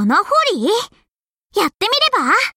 穴掘りやってみれば？